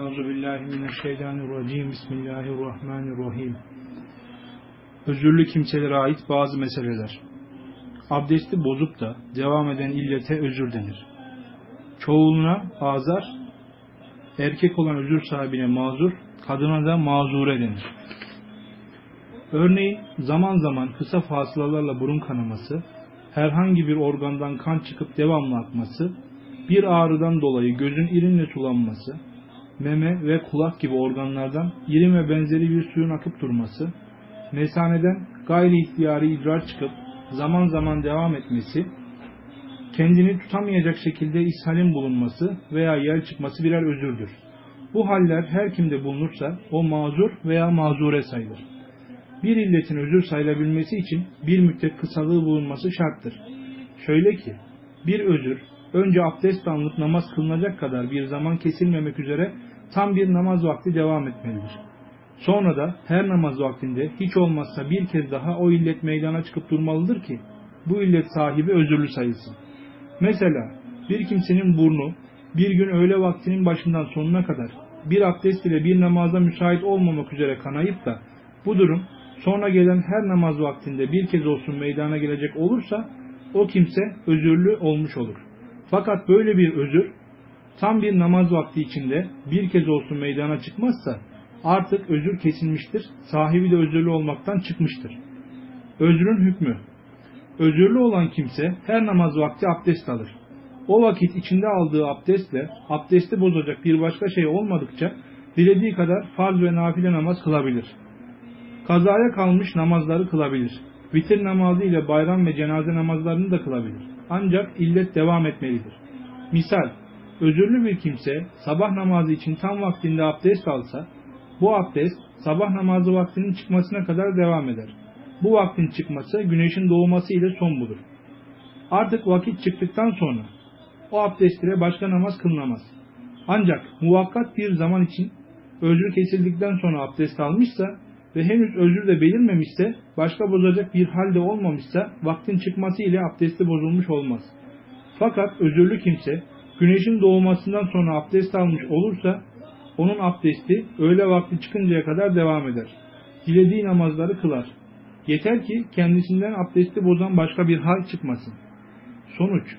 Euzu billahi mineşşeytanirracim. Bismillahirrahmanirrahim. Özürlü kimselere ait bazı meseleler. Abdesti bozup da devam eden illete özür denir. Çoğuluna azar, erkek olan özür sahibine mazur, kadına da mazure denir. Örneğin zaman zaman kısa fasılalarla burun kanaması, herhangi bir organdan kan çıkıp devamlı akması, bir ağrıdan dolayı gözün irinle sulanması, meme ve kulak gibi organlardan irin ve benzeri bir suyun akıp durması, mesaneden gayri ihtiyari idrar çıkıp zaman zaman devam etmesi, kendini tutamayacak şekilde ishalin bulunması veya yel çıkması birer özürdür. Bu haller her kimde bulunursa o mazur veya mazure sayılır. Bir illetin özür sayılabilmesi için bir müddet kısalığı bulunması şarttır. Şöyle ki, bir özür önce abdest alınıp namaz kılınacak kadar bir zaman kesilmemek üzere tam bir namaz vakti devam etmelidir. Sonra da her namaz vaktinde hiç olmazsa bir kez daha o illet meydana çıkıp durmalıdır ki bu illet sahibi özürlü sayılsın. Mesela bir kimsenin burnu bir gün öğle vaktinin başından sonuna kadar bir abdest ile bir namaza müsait olmamak üzere kanayıp da bu durum sonra gelen her namaz vaktinde bir kez olsun meydana gelecek olursa o kimse özürlü olmuş olur. Fakat böyle bir özür tam bir namaz vakti içinde bir kez olsun meydana çıkmazsa artık özür kesilmiştir, sahibi de özürlü olmaktan çıkmıştır. Özrün hükmü Özürlü olan kimse her namaz vakti abdest alır. O vakit içinde aldığı abdestle abdesti bozacak bir başka şey olmadıkça dilediği kadar farz ve nafile namaz kılabilir. Kazaya kalmış namazları kılabilir. Vitir namazı ile bayram ve cenaze namazlarını da kılabilir. Ancak illet devam etmelidir. Misal, özürlü bir kimse sabah namazı için tam vaktinde abdest alsa, bu abdest sabah namazı vaktinin çıkmasına kadar devam eder. Bu vaktin çıkması güneşin doğması ile son bulur. Artık vakit çıktıktan sonra o abdest başka namaz kılınamaz. Ancak muvakkat bir zaman için özür kesildikten sonra abdest almışsa ve henüz özür de belirmemişse, başka bozacak bir halde olmamışsa vaktin çıkması ile abdesti bozulmuş olmaz. Fakat özürlü kimse güneşin doğmasından sonra abdest almış olursa onun abdesti öğle vakti çıkıncaya kadar devam eder. Dilediği namazları kılar. Yeter ki kendisinden abdesti bozan başka bir hal çıkmasın. Sonuç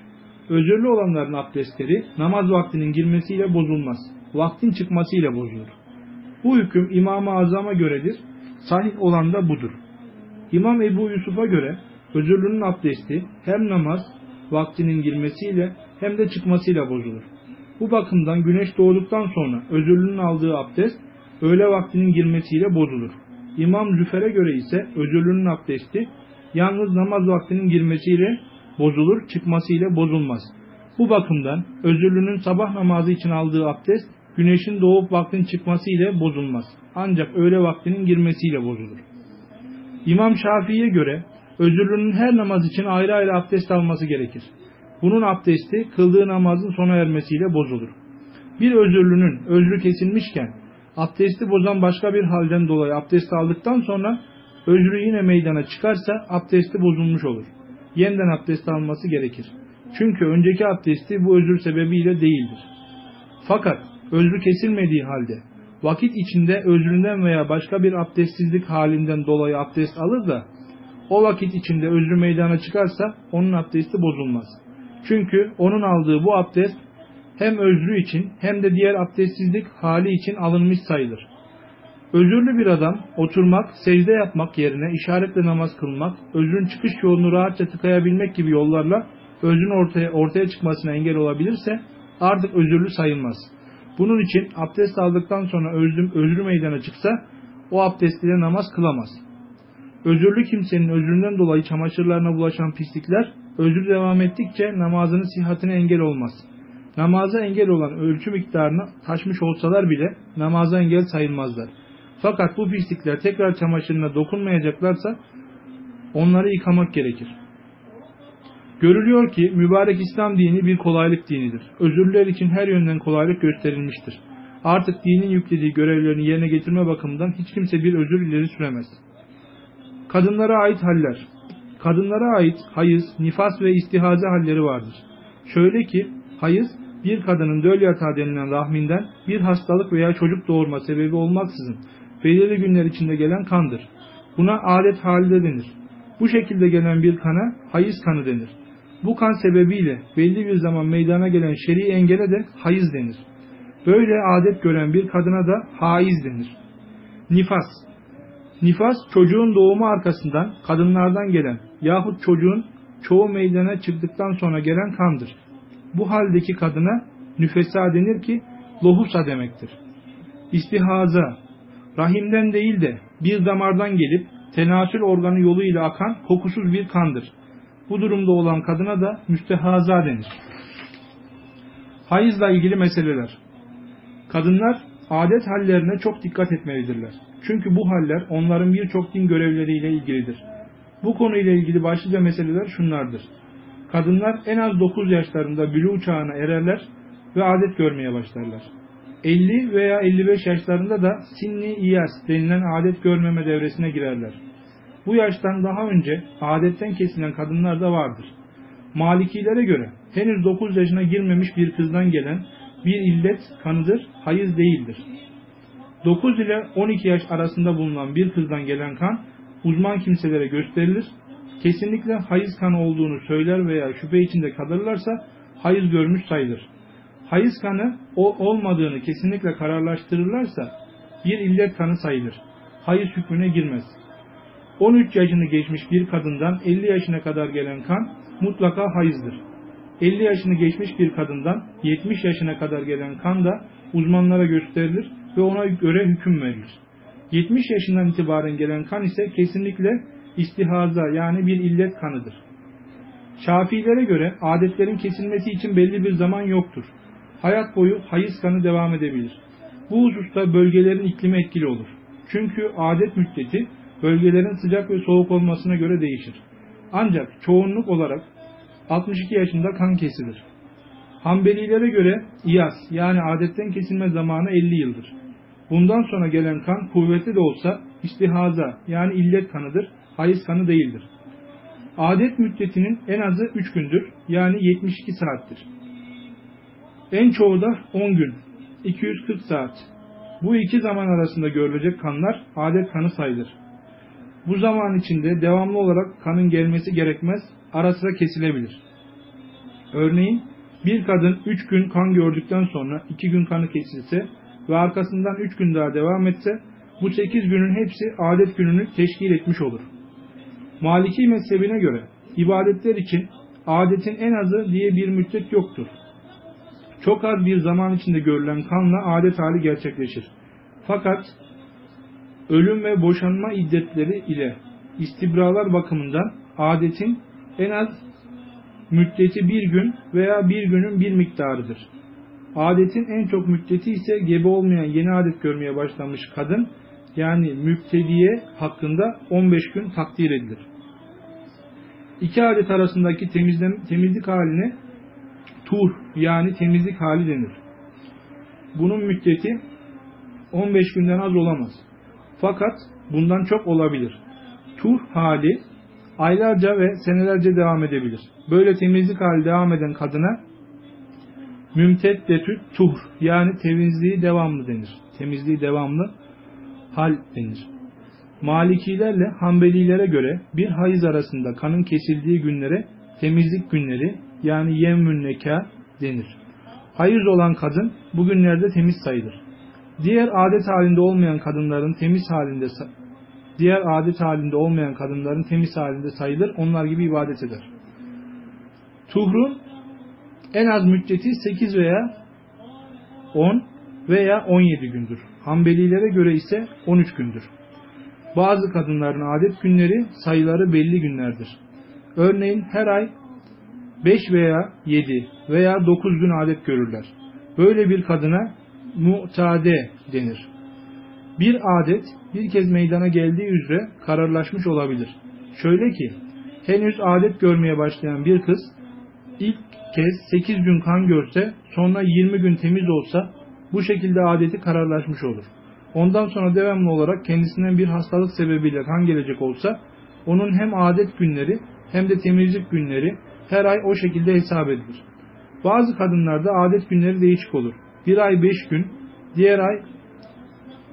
Özürlü olanların abdestleri namaz vaktinin girmesiyle bozulmaz. Vaktin çıkmasıyla bozulur. Bu hüküm İmam-ı Azam'a göredir. Sahih olan da budur. İmam Ebu Yusuf'a göre özürlünün abdesti hem namaz vaktinin girmesiyle hem de çıkmasıyla bozulur. Bu bakımdan güneş doğduktan sonra özürlünün aldığı abdest öğle vaktinin girmesiyle bozulur. İmam Züfer'e göre ise özürlünün abdesti yalnız namaz vaktinin girmesiyle bozulur, çıkmasıyla bozulmaz. Bu bakımdan özürlünün sabah namazı için aldığı abdest güneşin doğup vaktin çıkması ile bozulmaz. Ancak öğle vaktinin girmesiyle bozulur. İmam Şafii'ye göre özürlünün her namaz için ayrı ayrı abdest alması gerekir. Bunun abdesti kıldığı namazın sona ermesiyle bozulur. Bir özürlünün özrü kesilmişken abdesti bozan başka bir halden dolayı abdest aldıktan sonra özrü yine meydana çıkarsa abdesti bozulmuş olur. Yeniden abdest alması gerekir. Çünkü önceki abdesti bu özür sebebiyle değildir. Fakat özrü kesilmediği halde vakit içinde özründen veya başka bir abdestsizlik halinden dolayı abdest alır da o vakit içinde özrü meydana çıkarsa onun abdesti bozulmaz. Çünkü onun aldığı bu abdest hem özrü için hem de diğer abdestsizlik hali için alınmış sayılır. Özürlü bir adam oturmak, secde yapmak yerine işaretle namaz kılmak, özrün çıkış yolunu rahatça tıkayabilmek gibi yollarla özrün ortaya, ortaya çıkmasına engel olabilirse artık özürlü sayılmaz. Bunun için abdest aldıktan sonra özrü, özrü meydana çıksa o abdest ile namaz kılamaz. Özürlü kimsenin özründen dolayı çamaşırlarına bulaşan pislikler özür devam ettikçe namazının sihatine engel olmaz. Namaza engel olan ölçü miktarını taşmış olsalar bile namaza engel sayılmazlar. Fakat bu pislikler tekrar çamaşırına dokunmayacaklarsa onları yıkamak gerekir. Görülüyor ki mübarek İslam dini bir kolaylık dinidir. Özürlüler için her yönden kolaylık gösterilmiştir. Artık dinin yüklediği görevlerini yerine getirme bakımından hiç kimse bir özür ileri süremez. Kadınlara ait haller Kadınlara ait hayız, nifas ve istihaze halleri vardır. Şöyle ki hayız bir kadının döl yatağı denilen rahminden bir hastalık veya çocuk doğurma sebebi olmaksızın belirli günler içinde gelen kandır. Buna adet halinde denir. Bu şekilde gelen bir kana hayız kanı denir. Bu kan sebebiyle belli bir zaman meydana gelen şer'i engele de hayız denir. Böyle adet gören bir kadına da haiz denir. Nifas Nifas çocuğun doğumu arkasından kadınlardan gelen yahut çocuğun çoğu meydana çıktıktan sonra gelen kandır. Bu haldeki kadına nüfesa denir ki lohusa demektir. İstihaza rahimden değil de bir damardan gelip tenasül organı yoluyla akan kokusuz bir kandır. Bu durumda olan kadına da müstehaza denir. Hayızla ilgili meseleler. Kadınlar adet hallerine çok dikkat etmelidirler. Çünkü bu haller onların birçok din görevleriyle ilgilidir. Bu konuyla ilgili başlıca meseleler şunlardır. Kadınlar en az 9 yaşlarında bülü çağına ererler ve adet görmeye başlarlar. 50 veya 55 yaşlarında da sinni iyas denilen adet görmeme devresine girerler. Bu yaştan daha önce adetten kesilen kadınlar da vardır. Malikilere göre henüz 9 yaşına girmemiş bir kızdan gelen bir illet kanıdır, hayız değildir. 9 ile 12 yaş arasında bulunan bir kızdan gelen kan uzman kimselere gösterilir. Kesinlikle hayız kanı olduğunu söyler veya şüphe içinde kalırlarsa hayız görmüş sayılır. Hayız kanı o olmadığını kesinlikle kararlaştırırlarsa bir illet kanı sayılır. Hayız hükmüne girmez. 13 yaşını geçmiş bir kadından 50 yaşına kadar gelen kan mutlaka hayızdır. 50 yaşını geçmiş bir kadından 70 yaşına kadar gelen kan da uzmanlara gösterilir ve ona göre hüküm verilir. 70 yaşından itibaren gelen kan ise kesinlikle istihaza yani bir illet kanıdır. Şafilere göre adetlerin kesilmesi için belli bir zaman yoktur. Hayat boyu hayız kanı devam edebilir. Bu hususta bölgelerin iklimi etkili olur. Çünkü adet müddeti bölgelerin sıcak ve soğuk olmasına göre değişir. Ancak çoğunluk olarak 62 yaşında kan kesilir. Hanbelilere göre iyas yani adetten kesilme zamanı 50 yıldır. Bundan sonra gelen kan kuvvetli de olsa istihaza yani illet kanıdır, hayız kanı değildir. Adet müddetinin en azı 3 gündür yani 72 saattir. En çoğu da 10 gün, 240 saat. Bu iki zaman arasında görülecek kanlar adet kanı sayılır. Bu zaman içinde devamlı olarak kanın gelmesi gerekmez, ara sıra kesilebilir. Örneğin bir kadın 3 gün kan gördükten sonra 2 gün kanı kesilse ve arkasından 3 gün daha devam etse bu 8 günün hepsi adet gününü teşkil etmiş olur. Maliki mezhebine göre ibadetler için adetin en azı diye bir müddet yoktur. Çok az bir zaman içinde görülen kanla adet hali gerçekleşir. Fakat ölüm ve boşanma iddetleri ile istibralar bakımından adetin en az müddeti bir gün veya bir günün bir miktarıdır. Adetin en çok müddeti ise gebe olmayan yeni adet görmeye başlamış kadın yani müptediye hakkında 15 gün takdir edilir. İki adet arasındaki temizlik haline tur yani temizlik hali denir. Bunun müddeti 15 günden az olamaz. Fakat bundan çok olabilir. Tur hali aylarca ve senelerce devam edebilir. Böyle temizlik hali devam eden kadına mümteddetü tuhr yani temizliği devamlı denir. Temizliği devamlı hal denir. Malikilerle Hanbelilere göre bir hayız arasında kanın kesildiği günlere temizlik günleri yani yemmün neka denir. Hayız olan kadın bu günlerde temiz sayılır. Diğer adet halinde olmayan kadınların temiz halinde diğer adet halinde olmayan kadınların temiz halinde sayılır. Onlar gibi ibadet eder. Tuhrun en az müddeti 8 veya 10 veya 17 gündür. Hanbelilere göre ise 13 gündür. Bazı kadınların adet günleri sayıları belli günlerdir. Örneğin her ay 5 veya 7 veya 9 gün adet görürler. Böyle bir kadına mu'tade denir. Bir adet bir kez meydana geldiği üzere kararlaşmış olabilir. Şöyle ki, henüz adet görmeye başlayan bir kız ilk kez 8 gün kan görse, sonra 20 gün temiz olsa bu şekilde adeti kararlaşmış olur. Ondan sonra devamlı olarak kendisinden bir hastalık sebebiyle kan gelecek olsa, onun hem adet günleri hem de temizlik günleri her ay o şekilde hesap edilir. Bazı kadınlarda adet günleri değişik olur. Bir ay beş gün, diğer ay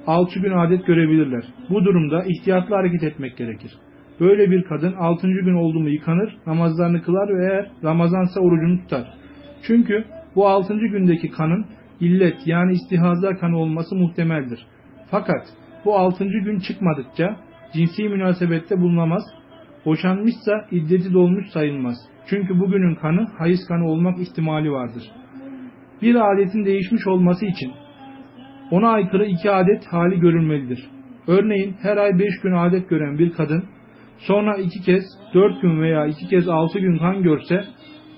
altı gün adet görebilirler. Bu durumda ihtiyatlı hareket etmek gerekir. Böyle bir kadın altıncı gün oldu mu yıkanır, namazlarını kılar ve eğer Ramazansa orucunu tutar. Çünkü bu altıncı gündeki kanın illet yani istihaza kanı olması muhtemeldir. Fakat bu altıncı gün çıkmadıkça cinsi münasebette bulunamaz, boşanmışsa iddeti dolmuş sayılmaz. Çünkü bugünün kanı hayız kanı olmak ihtimali vardır. Bir adetin değişmiş olması için ona aykırı iki adet hali görülmelidir. Örneğin her ay beş gün adet gören bir kadın sonra iki kez dört gün veya iki kez altı gün kan görse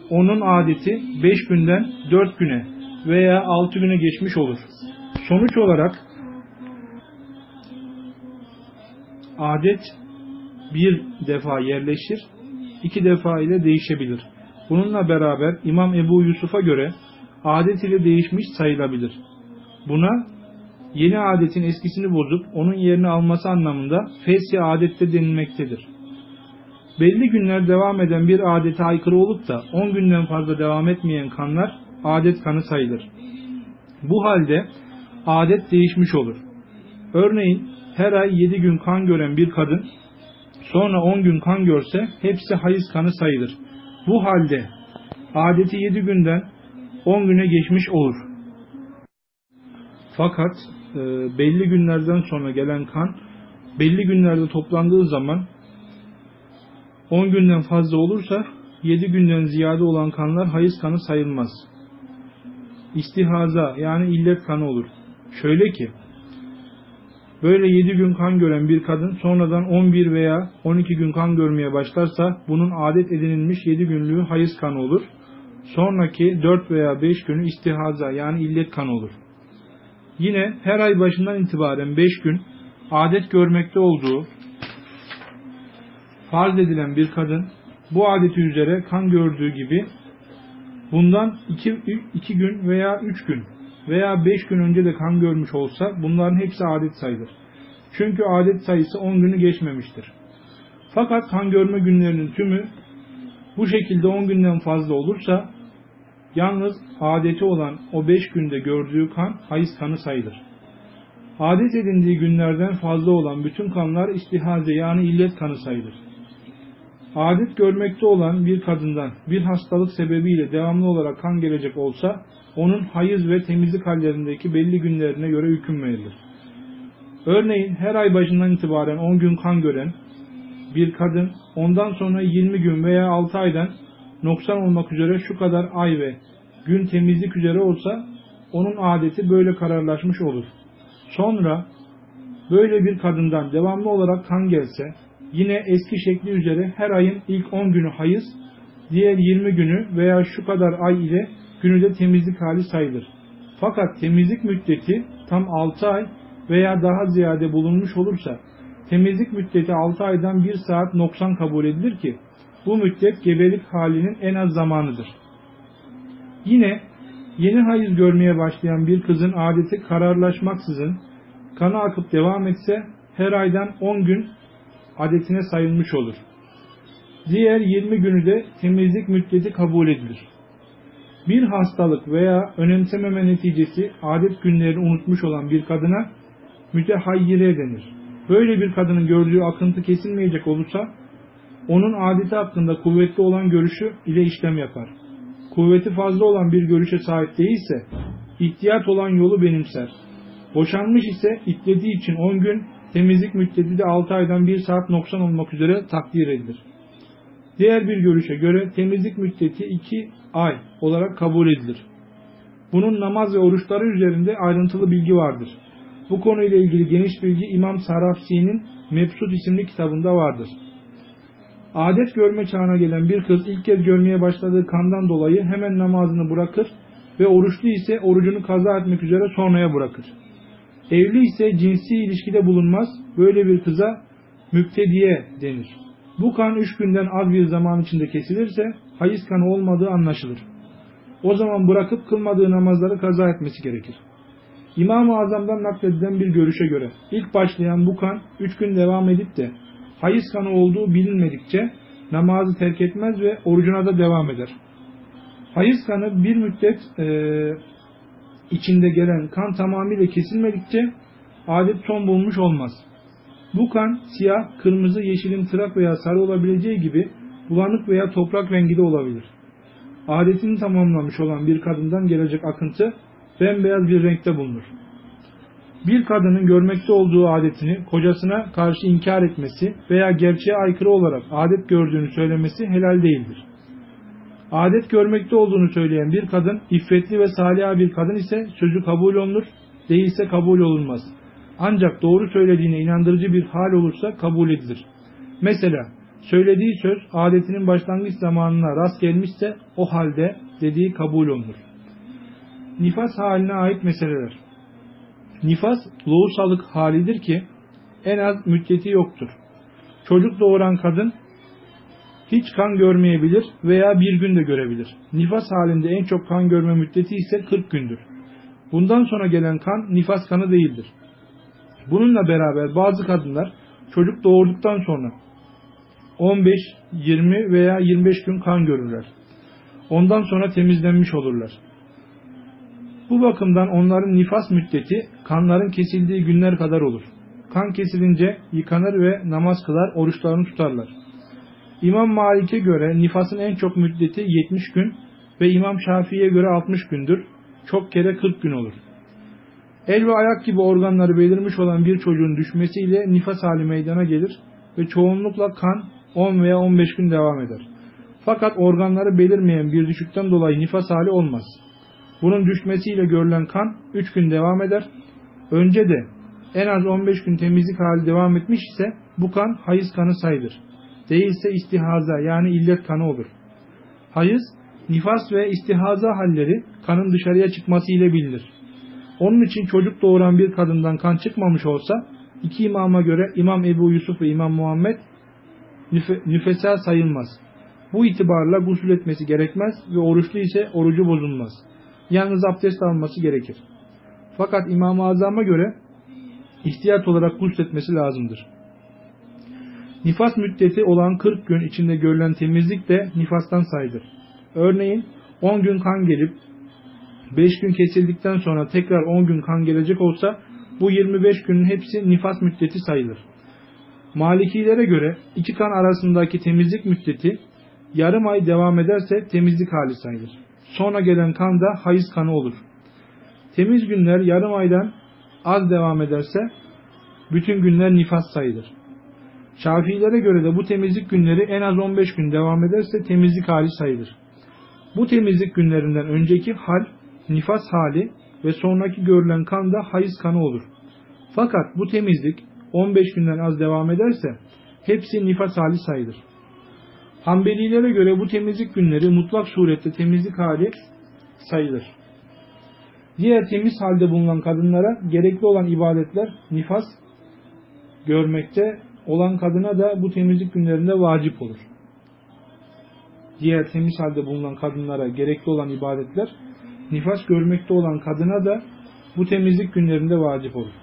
onun adeti beş günden dört güne veya altı güne geçmiş olur. Sonuç olarak adet bir defa yerleşir, iki defa ile değişebilir. Bununla beraber İmam Ebu Yusuf'a göre adet ile değişmiş sayılabilir. Buna yeni adetin eskisini bozup onun yerini alması anlamında fesya adette denilmektedir. Belli günler devam eden bir adete aykırı olup da 10 günden fazla devam etmeyen kanlar adet kanı sayılır. Bu halde adet değişmiş olur. Örneğin her ay 7 gün kan gören bir kadın sonra 10 gün kan görse hepsi hayız kanı sayılır. Bu halde adeti 7 günden 10 güne geçmiş olur. Fakat e, belli günlerden sonra gelen kan belli günlerde toplandığı zaman 10 günden fazla olursa 7 günden ziyade olan kanlar hayız kanı sayılmaz. İstihaza yani illet kanı olur. Şöyle ki Böyle 7 gün kan gören bir kadın sonradan 11 veya 12 gün kan görmeye başlarsa bunun adet edinilmiş 7 günlüğü hayız kanı olur. Sonraki 4 veya 5 günü istihaza yani illet kanı olur. Yine her ay başından itibaren 5 gün adet görmekte olduğu farz edilen bir kadın bu adeti üzere kan gördüğü gibi bundan 2 gün veya 3 gün veya 5 gün önce de kan görmüş olsa bunların hepsi adet sayılır. Çünkü adet sayısı 10 günü geçmemiştir. Fakat kan görme günlerinin tümü bu şekilde 10 günden fazla olursa yalnız adeti olan o 5 günde gördüğü kan hayız kanı sayılır. Adet edindiği günlerden fazla olan bütün kanlar istihaze yani illet kanı sayılır. Adet görmekte olan bir kadından bir hastalık sebebiyle devamlı olarak kan gelecek olsa onun hayız ve temizlik hallerindeki belli günlerine göre hüküm verilir. Örneğin her ay başından itibaren 10 gün kan gören bir kadın ondan sonra 20 gün veya 6 aydan noksan olmak üzere şu kadar ay ve gün temizlik üzere olsa onun adeti böyle kararlaşmış olur. Sonra böyle bir kadından devamlı olarak kan gelse yine eski şekli üzere her ayın ilk 10 günü hayız, diğer 20 günü veya şu kadar ay ile günü de temizlik hali sayılır. Fakat temizlik müddeti tam 6 ay veya daha ziyade bulunmuş olursa temizlik müddeti 6 aydan 1 saat noksan kabul edilir ki bu müddet gebelik halinin en az zamanıdır. Yine yeni hayız görmeye başlayan bir kızın adeti kararlaşmaksızın kanı akıp devam etse her aydan 10 gün adetine sayılmış olur. Diğer 20 günü de temizlik müddeti kabul edilir. Bir hastalık veya önemsememe neticesi adet günlerini unutmuş olan bir kadına mütehayyire denir. Böyle bir kadının gördüğü akıntı kesilmeyecek olursa onun adeti hakkında kuvvetli olan görüşü ile işlem yapar. Kuvveti fazla olan bir görüşe sahip değilse ihtiyat olan yolu benimser. Boşanmış ise itlediği için 10 gün, temizlik müddeti de 6 aydan 1 saat noksan olmak üzere takdir edilir. Diğer bir görüşe göre temizlik müddeti 2 ay olarak kabul edilir. Bunun namaz ve oruçları üzerinde ayrıntılı bilgi vardır. Bu konuyla ilgili geniş bilgi İmam Sarafsi'nin Mebsut isimli kitabında vardır. Adet görme çağına gelen bir kız ilk kez görmeye başladığı kandan dolayı hemen namazını bırakır ve oruçlu ise orucunu kaza etmek üzere sonraya bırakır. Evli ise cinsi ilişkide bulunmaz, böyle bir kıza müptediye denir. Bu kan üç günden az bir zaman içinde kesilirse hayız kanı olmadığı anlaşılır. O zaman bırakıp kılmadığı namazları kaza etmesi gerekir. İmam-ı Azam'dan nakledilen bir görüşe göre ilk başlayan bu kan üç gün devam edip de hayız kanı olduğu bilinmedikçe namazı terk etmez ve orucuna da devam eder. Hayız kanı bir müddet e, içinde gelen kan tamamıyla kesilmedikçe adet son bulmuş olmaz. Bu kan siyah, kırmızı, yeşilin tırak veya sarı olabileceği gibi bulanık veya toprak rengi de olabilir. Adetini tamamlamış olan bir kadından gelecek akıntı bembeyaz bir renkte bulunur. Bir kadının görmekte olduğu adetini kocasına karşı inkar etmesi veya gerçeğe aykırı olarak adet gördüğünü söylemesi helal değildir. Adet görmekte olduğunu söyleyen bir kadın, iffetli ve salih bir kadın ise sözü kabul olunur, değilse kabul olunmaz. Ancak doğru söylediğine inandırıcı bir hal olursa kabul edilir. Mesela söylediği söz adetinin başlangıç zamanına rast gelmişse o halde dediği kabul olunur. Nifas haline ait meseleler Nifas loğusalık halidir ki en az müddeti yoktur. Çocuk doğuran kadın hiç kan görmeyebilir veya bir gün de görebilir. Nifas halinde en çok kan görme müddeti ise 40 gündür. Bundan sonra gelen kan nifas kanı değildir. Bununla beraber bazı kadınlar çocuk doğurduktan sonra 15, 20 veya 25 gün kan görürler. Ondan sonra temizlenmiş olurlar. Bu bakımdan onların nifas müddeti kanların kesildiği günler kadar olur. Kan kesilince yıkanır ve namaz kılar, oruçlarını tutarlar. İmam Malik'e göre nifasın en çok müddeti 70 gün ve İmam Şafii'ye göre 60 gündür. Çok kere 40 gün olur. El ve ayak gibi organları belirmiş olan bir çocuğun düşmesiyle nifas hali meydana gelir ve çoğunlukla kan 10 veya 15 gün devam eder. Fakat organları belirmeyen bir düşükten dolayı nifas hali olmaz. Bunun düşmesiyle görülen kan 3 gün devam eder. Önce de en az 15 gün temizlik hali devam etmiş ise bu kan hayız kanı sayılır. Değilse istihaza yani illet kanı olur. Hayız, nifas ve istihaza halleri kanın dışarıya çıkması ile bilinir. Onun için çocuk doğuran bir kadından kan çıkmamış olsa iki imama göre İmam Ebu Yusuf ve İmam Muhammed nüfe, nüfesa sayılmaz. Bu itibarla gusül etmesi gerekmez ve oruçlu ise orucu bozulmaz. Yalnız abdest alması gerekir. Fakat İmam-ı Azam'a göre ihtiyat olarak gusletmesi lazımdır. Nifas müddeti olan 40 gün içinde görülen temizlik de nifastan sayılır. Örneğin 10 gün kan gelip 5 gün kesildikten sonra tekrar 10 gün kan gelecek olsa bu 25 günün hepsi nifas müddeti sayılır. Malikilere göre iki kan arasındaki temizlik müddeti yarım ay devam ederse temizlik hali sayılır. Sonra gelen kan da hayız kanı olur. Temiz günler yarım aydan az devam ederse bütün günler nifas sayılır. Şafiilere göre de bu temizlik günleri en az 15 gün devam ederse temizlik hali sayılır. Bu temizlik günlerinden önceki hal nifas hali ve sonraki görülen kan da hayız kanı olur. Fakat bu temizlik 15 günden az devam ederse hepsi nifas hali sayılır. Hanbelilere göre bu temizlik günleri mutlak surette temizlik hali sayılır. Diğer temiz halde bulunan kadınlara gerekli olan ibadetler nifas görmekte olan kadına da bu temizlik günlerinde vacip olur. Diğer temiz halde bulunan kadınlara gerekli olan ibadetler nifas görmekte olan kadına da bu temizlik günlerinde vacip olur.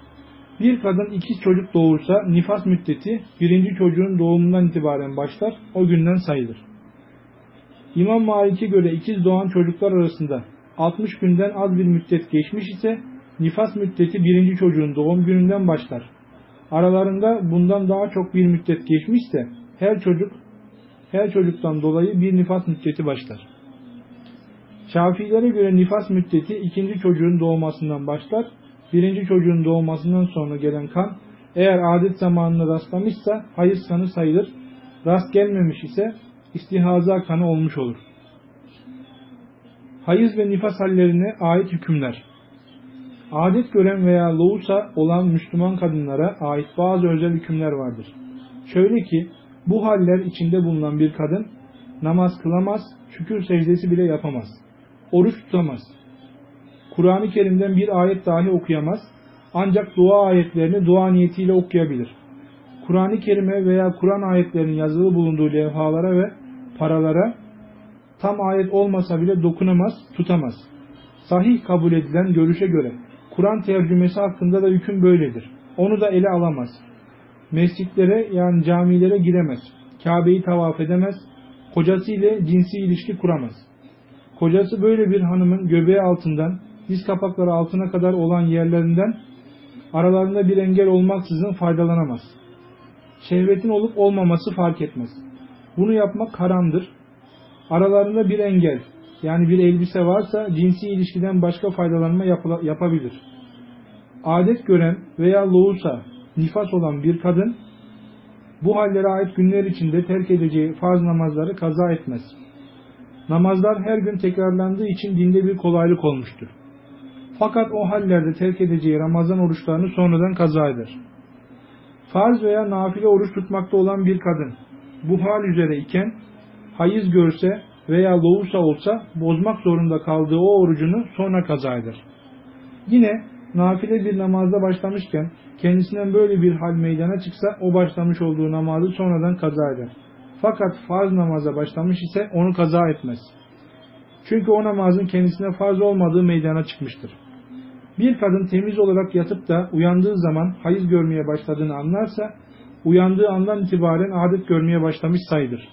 Bir kadın iki çocuk doğursa nifas müddeti birinci çocuğun doğumundan itibaren başlar, o günden sayılır. İmam Malik'e göre ikiz doğan çocuklar arasında 60 günden az bir müddet geçmiş ise nifas müddeti birinci çocuğun doğum gününden başlar. Aralarında bundan daha çok bir müddet geçmişse her çocuk her çocuktan dolayı bir nifas müddeti başlar. Şafilere göre nifas müddeti ikinci çocuğun doğmasından başlar. Birinci çocuğun doğmasından sonra gelen kan eğer adet zamanına rastlamışsa hayız kanı sayılır. Rast gelmemiş ise istihaza kanı olmuş olur. Hayız ve nifas hallerine ait hükümler. Adet gören veya loğusa olan Müslüman kadınlara ait bazı özel hükümler vardır. Şöyle ki bu haller içinde bulunan bir kadın namaz kılamaz, şükür secdesi bile yapamaz. Oruç tutamaz. Kur'an-ı Kerim'den bir ayet dahi okuyamaz. Ancak dua ayetlerini dua niyetiyle okuyabilir. Kur'an-ı Kerim'e veya Kur'an ayetlerinin yazılı bulunduğu levhalara ve paralara tam ayet olmasa bile dokunamaz, tutamaz. Sahih kabul edilen görüşe göre Kur'an tercümesi hakkında da hüküm böyledir. Onu da ele alamaz. Mescitlere yani camilere giremez. Kabe'yi tavaf edemez. Kocası ile cinsi ilişki kuramaz. kocası böyle bir hanımın göbeği altından, diz kapakları altına kadar olan yerlerinden aralarında bir engel olmaksızın faydalanamaz. Şehvetin olup olmaması fark etmez. Bunu yapmak haramdır. Aralarında bir engel, yani bir elbise varsa cinsi ilişkiden başka faydalanma yapabilir. Adet gören veya loğusa, nifas olan bir kadın bu hallere ait günler içinde terk edeceği farz namazları kaza etmez. Namazlar her gün tekrarlandığı için dinde bir kolaylık olmuştur. Fakat o hallerde terk edeceği Ramazan oruçlarını sonradan kaza eder. Farz veya nafile oruç tutmakta olan bir kadın bu hal üzere iken hayız görse veya loğusa olsa bozmak zorunda kaldığı o orucunu sonra kaza eder. Yine nafile bir namazda başlamışken kendisinden böyle bir hal meydana çıksa o başlamış olduğu namazı sonradan kaza eder. Fakat farz namaza başlamış ise onu kaza etmez. Çünkü o namazın kendisine farz olmadığı meydana çıkmıştır. Bir kadın temiz olarak yatıp da uyandığı zaman hayız görmeye başladığını anlarsa, uyandığı andan itibaren adet görmeye başlamış sayılır.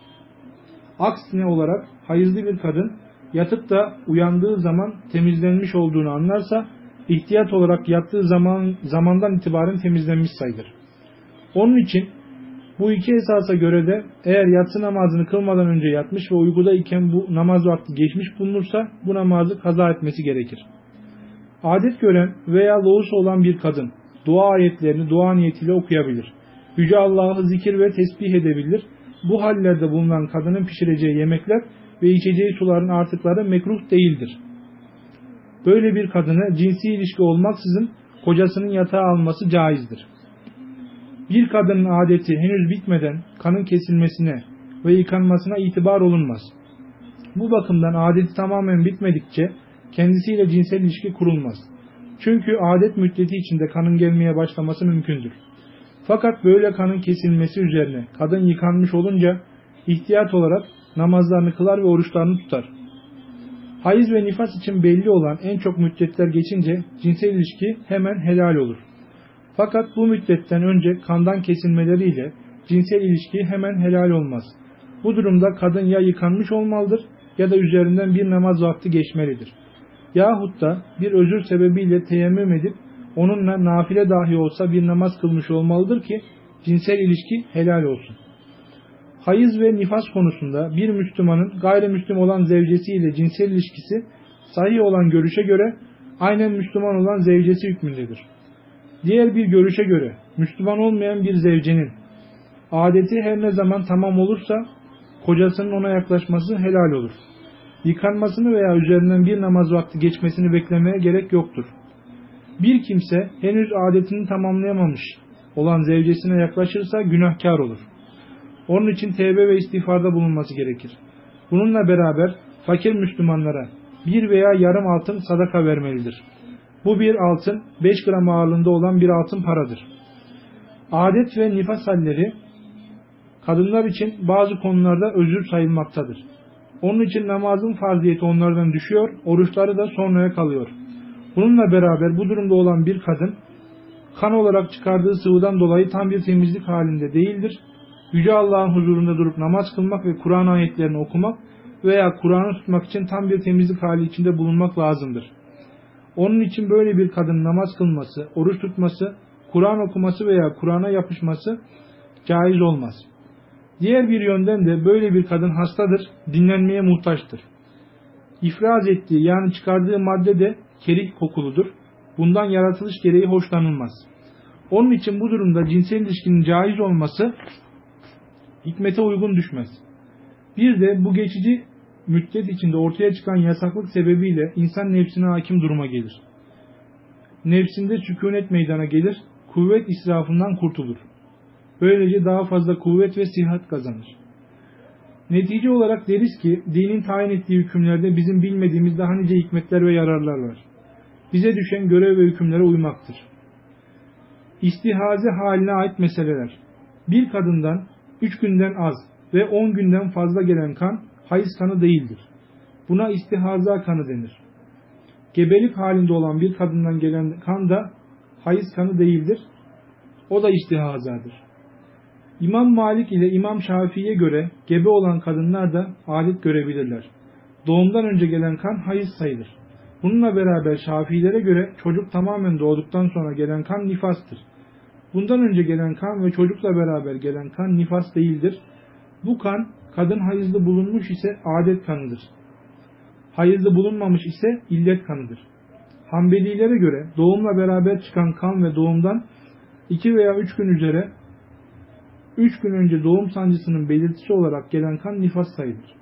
Aksine olarak hayızlı bir kadın yatıp da uyandığı zaman temizlenmiş olduğunu anlarsa, ihtiyat olarak yattığı zaman zamandan itibaren temizlenmiş sayılır. Onun için bu iki esasa göre de eğer yatsı namazını kılmadan önce yatmış ve uykuda iken bu namaz vakti geçmiş bulunursa bu namazı kaza etmesi gerekir. Adet gören veya loğusu olan bir kadın dua ayetlerini dua niyetiyle okuyabilir. Yüce Allah'ı zikir ve tesbih edebilir. Bu hallerde bulunan kadının pişireceği yemekler ve içeceği suların artıkları mekruh değildir. Böyle bir kadını cinsi ilişki olmaksızın kocasının yatağa alması caizdir. Bir kadının adeti henüz bitmeden kanın kesilmesine ve yıkanmasına itibar olunmaz. Bu bakımdan adeti tamamen bitmedikçe kendisiyle cinsel ilişki kurulmaz. Çünkü adet müddeti içinde kanın gelmeye başlaması mümkündür. Fakat böyle kanın kesilmesi üzerine kadın yıkanmış olunca ihtiyat olarak namazlarını kılar ve oruçlarını tutar. Hayız ve nifas için belli olan en çok müddetler geçince cinsel ilişki hemen helal olur. Fakat bu müddetten önce kandan kesilmeleriyle cinsel ilişki hemen helal olmaz. Bu durumda kadın ya yıkanmış olmalıdır ya da üzerinden bir namaz vakti geçmelidir. Yahut da bir özür sebebiyle teyemmüm edip onunla nafile dahi olsa bir namaz kılmış olmalıdır ki cinsel ilişki helal olsun. Hayız ve nifas konusunda bir Müslümanın gayrimüslim olan zevcesiyle cinsel ilişkisi sahih olan görüşe göre aynen Müslüman olan zevcesi hükmündedir. Diğer bir görüşe göre Müslüman olmayan bir zevcenin adeti her ne zaman tamam olursa kocasının ona yaklaşması helal olur. Yıkanmasını veya üzerinden bir namaz vakti geçmesini beklemeye gerek yoktur. Bir kimse henüz adetini tamamlayamamış olan zevcesine yaklaşırsa günahkar olur. Onun için tevbe ve istiğfarda bulunması gerekir. Bununla beraber fakir Müslümanlara bir veya yarım altın sadaka vermelidir. Bu bir altın 5 gram ağırlığında olan bir altın paradır. Adet ve nifas halleri kadınlar için bazı konularda özür sayılmaktadır. Onun için namazın farziyeti onlardan düşüyor, oruçları da sonraya kalıyor. Bununla beraber bu durumda olan bir kadın kan olarak çıkardığı sıvıdan dolayı tam bir temizlik halinde değildir. Yüce Allah'ın huzurunda durup namaz kılmak ve Kur'an ayetlerini okumak veya Kur'an'ı tutmak için tam bir temizlik hali içinde bulunmak lazımdır. Onun için böyle bir kadın namaz kılması, oruç tutması, Kur'an okuması veya Kur'an'a yapışması caiz olmaz. Diğer bir yönden de böyle bir kadın hastadır, dinlenmeye muhtaçtır. İfraz ettiği yani çıkardığı madde de kerih kokuludur. Bundan yaratılış gereği hoşlanılmaz. Onun için bu durumda cinsel ilişkinin caiz olması hikmete uygun düşmez. Bir de bu geçici müddet içinde ortaya çıkan yasaklık sebebiyle insan nefsine hakim duruma gelir. Nefsinde sükunet meydana gelir, kuvvet israfından kurtulur. Böylece daha fazla kuvvet ve sihat kazanır. Netice olarak deriz ki dinin tayin ettiği hükümlerde bizim bilmediğimiz daha nice hikmetler ve yararlar var. Bize düşen görev ve hükümlere uymaktır. İstihaze haline ait meseleler. Bir kadından üç günden az ve on günden fazla gelen kan hayız kanı değildir. Buna istihaza kanı denir. Gebelik halinde olan bir kadından gelen kan da hayız kanı değildir. O da istihazadır. İmam Malik ile İmam Şafii'ye göre gebe olan kadınlar da adet görebilirler. doğumdan önce gelen kan hayız sayılır. Bununla beraber Şafiilere göre çocuk tamamen doğduktan sonra gelen kan nifastır. Bundan önce gelen kan ve çocukla beraber gelen kan nifas değildir. Bu kan kadın hayızlı bulunmuş ise adet kanıdır. Hayızlı bulunmamış ise illet kanıdır. Hanbelilere göre doğumla beraber çıkan kan ve doğumdan 2 veya 3 gün üzere 3 gün önce doğum sancısının belirtisi olarak gelen kan nifas sayılır.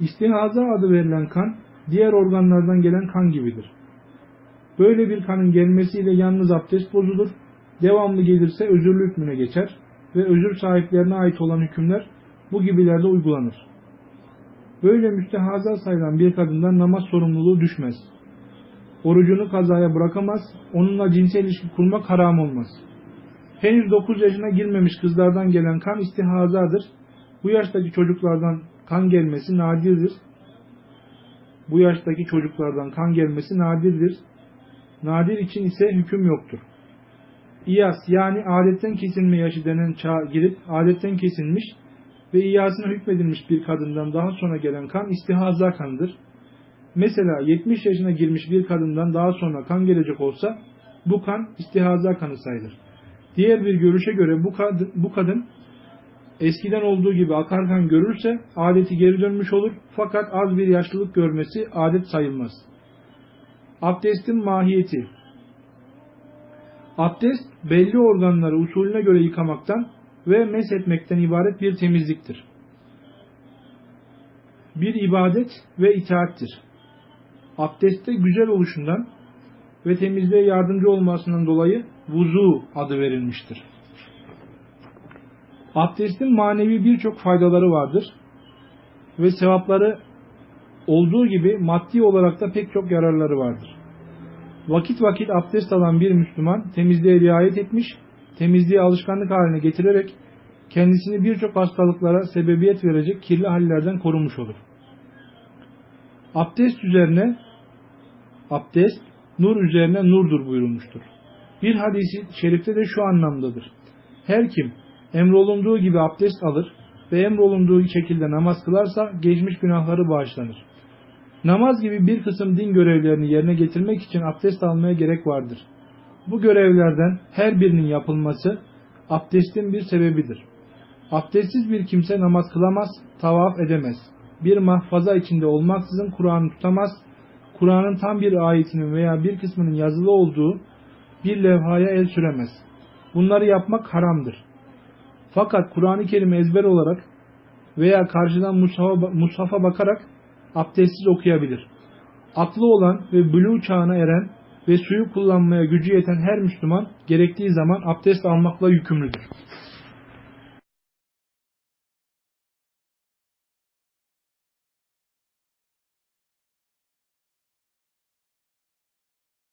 İstihaza adı verilen kan diğer organlardan gelen kan gibidir. Böyle bir kanın gelmesiyle yalnız abdest bozulur, devamlı gelirse özürlü hükmüne geçer ve özür sahiplerine ait olan hükümler bu gibilerde uygulanır. Böyle müstehaza sayılan bir kadından namaz sorumluluğu düşmez. Orucunu kazaya bırakamaz, onunla cinsel ilişki kurmak haram olmaz. Henüz 9 yaşına girmemiş kızlardan gelen kan istihazadır. Bu yaştaki çocuklardan kan gelmesi nadirdir. Bu yaştaki çocuklardan kan gelmesi nadirdir. Nadir için ise hüküm yoktur. İyas yani adetten kesilme yaşı denen çağa girip adetten kesilmiş ve iyasına hükmedilmiş bir kadından daha sonra gelen kan istihaza kanıdır. Mesela 70 yaşına girmiş bir kadından daha sonra kan gelecek olsa bu kan istihaza kanı sayılır. Diğer bir görüşe göre bu kadın, bu kadın eskiden olduğu gibi akarken görürse adeti geri dönmüş olur fakat az bir yaşlılık görmesi adet sayılmaz. Abdestin mahiyeti Abdest belli organları usulüne göre yıkamaktan ve meshetmekten ibaret bir temizliktir. Bir ibadet ve itaattir. Abdestte güzel oluşundan ve temizliğe yardımcı olmasından dolayı vuzu adı verilmiştir. Abdestin manevi birçok faydaları vardır ve sevapları olduğu gibi maddi olarak da pek çok yararları vardır. Vakit vakit abdest alan bir Müslüman temizliğe riayet etmiş, temizliği alışkanlık haline getirerek kendisini birçok hastalıklara sebebiyet verecek kirli hallerden korunmuş olur. Abdest üzerine abdest nur üzerine nurdur buyurulmuştur. Bir hadisi şerifte de şu anlamdadır. Her kim emrolunduğu gibi abdest alır ve emrolunduğu şekilde namaz kılarsa geçmiş günahları bağışlanır. Namaz gibi bir kısım din görevlerini yerine getirmek için abdest almaya gerek vardır. Bu görevlerden her birinin yapılması abdestin bir sebebidir. Abdestsiz bir kimse namaz kılamaz, tavaf edemez. Bir mahfaza içinde olmaksızın Kur'an'ı tutamaz, Kur'an'ın tam bir ayetinin veya bir kısmının yazılı olduğu bir levhaya el süremez. Bunları yapmak haramdır. Fakat Kur'an-ı Kerim'i ezber olarak veya karşıdan mushafa, mushafa bakarak abdestsiz okuyabilir. Aklı olan ve buluğ çağına eren ve suyu kullanmaya gücü yeten her Müslüman gerektiği zaman abdest almakla yükümlüdür.